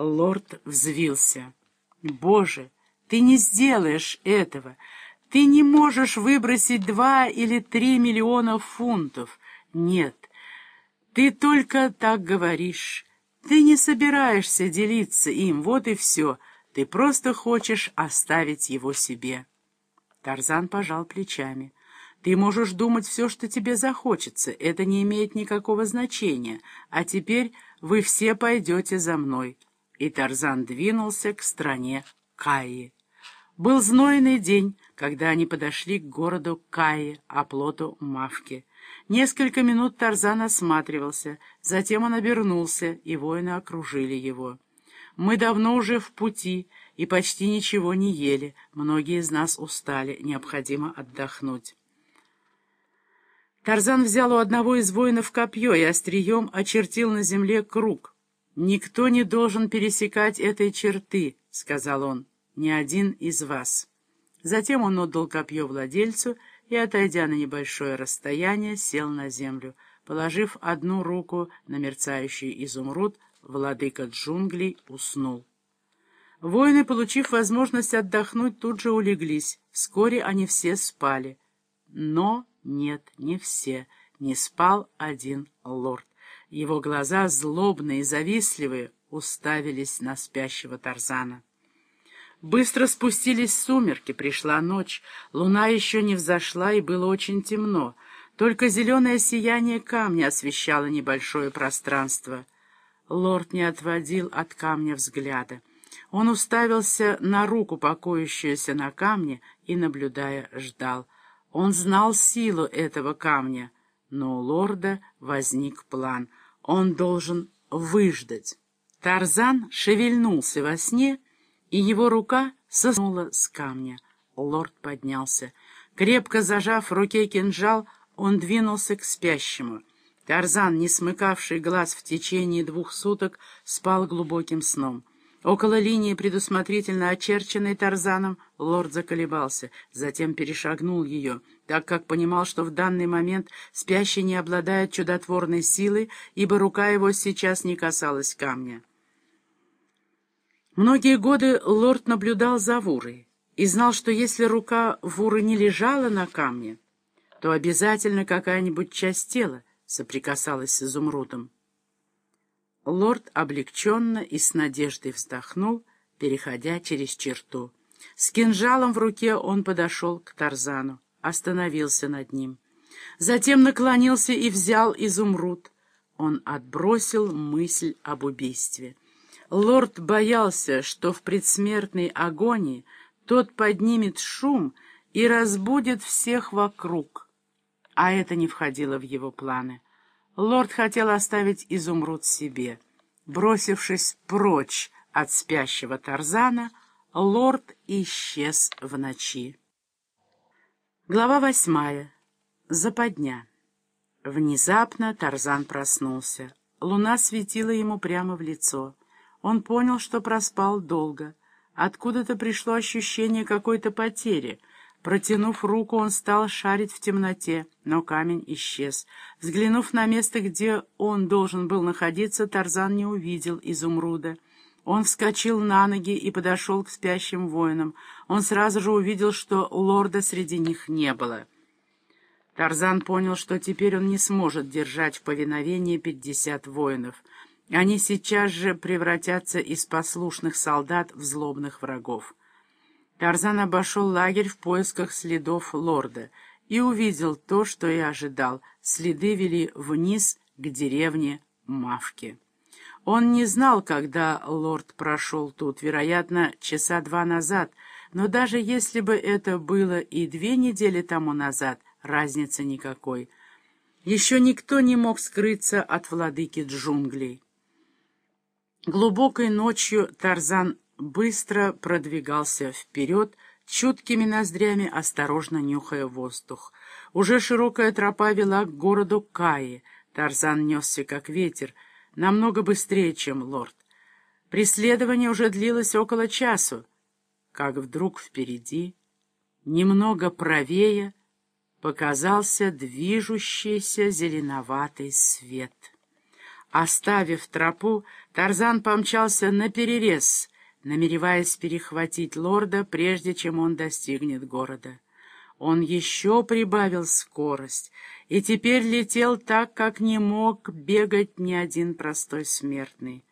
Лорд взвился. «Боже, ты не сделаешь этого! Ты не можешь выбросить два или три миллиона фунтов! Нет, ты только так говоришь. Ты не собираешься делиться им, вот и все. Ты просто хочешь оставить его себе». Тарзан пожал плечами. Ты можешь думать все, что тебе захочется, это не имеет никакого значения, а теперь вы все пойдете за мной». И Тарзан двинулся к стране Каи. Был знойный день, когда они подошли к городу Каи, оплоту Мавки. Несколько минут Тарзан осматривался, затем он обернулся, и воины окружили его. «Мы давно уже в пути и почти ничего не ели, многие из нас устали, необходимо отдохнуть». Тарзан взял у одного из воинов копье и острием очертил на земле круг. «Никто не должен пересекать этой черты», — сказал он, — «ни один из вас». Затем он отдал копье владельцу и, отойдя на небольшое расстояние, сел на землю. Положив одну руку на мерцающий изумруд, владыка джунглей уснул. Воины, получив возможность отдохнуть, тут же улеглись. Вскоре они все спали. Но нет, не все. Не спал один лорд. Его глаза, злобные и завистливые, уставились на спящего Тарзана. Быстро спустились сумерки, пришла ночь. Луна еще не взошла, и было очень темно. Только зеленое сияние камня освещало небольшое пространство. Лорд не отводил от камня взгляда. Он уставился на руку, покоящуюся на камне, и, наблюдая, ждал — он знал силу этого камня, но у лорда возник план. Он должен выждать. Тарзан шевельнулся во сне, и его рука соснула с камня. Лорд поднялся. Крепко зажав в руке кинжал, он двинулся к спящему. Тарзан, не смыкавший глаз в течение двух суток, спал глубоким сном. Около линии, предусмотрительно очерченной Тарзаном, лорд заколебался, затем перешагнул ее, так как понимал, что в данный момент спящий не обладает чудотворной силой, ибо рука его сейчас не касалась камня. Многие годы лорд наблюдал за Вурой и знал, что если рука Вуры не лежала на камне, то обязательно какая-нибудь часть тела соприкасалась с изумрудом. Лорд облегченно и с надеждой вздохнул, переходя через черту. С кинжалом в руке он подошел к Тарзану, остановился над ним. Затем наклонился и взял изумруд. Он отбросил мысль об убийстве. Лорд боялся, что в предсмертной агонии тот поднимет шум и разбудит всех вокруг. А это не входило в его планы. Лорд хотел оставить изумруд себе. Бросившись прочь от спящего Тарзана, лорд исчез в ночи. Глава восьмая. Западня. Внезапно Тарзан проснулся. Луна светила ему прямо в лицо. Он понял, что проспал долго. Откуда-то пришло ощущение какой-то потери — Протянув руку, он стал шарить в темноте, но камень исчез. Взглянув на место, где он должен был находиться, Тарзан не увидел изумруда. Он вскочил на ноги и подошел к спящим воинам. Он сразу же увидел, что лорда среди них не было. Тарзан понял, что теперь он не сможет держать в повиновении пятьдесят воинов. Они сейчас же превратятся из послушных солдат в злобных врагов. Тарзан обошел лагерь в поисках следов лорда и увидел то, что и ожидал. Следы вели вниз к деревне Мавки. Он не знал, когда лорд прошел тут, вероятно, часа два назад, но даже если бы это было и две недели тому назад, разницы никакой. Еще никто не мог скрыться от владыки джунглей. Глубокой ночью Тарзан быстро продвигался вперед, чуткими ноздрями осторожно нюхая воздух. Уже широкая тропа вела к городу Каи. Тарзан несся как ветер, намного быстрее, чем лорд. Преследование уже длилось около часу, как вдруг впереди, немного правее, показался движущийся зеленоватый свет. Оставив тропу, Тарзан помчался на перерез, намереваясь перехватить лорда, прежде чем он достигнет города. Он еще прибавил скорость и теперь летел так, как не мог бегать ни один простой смертный.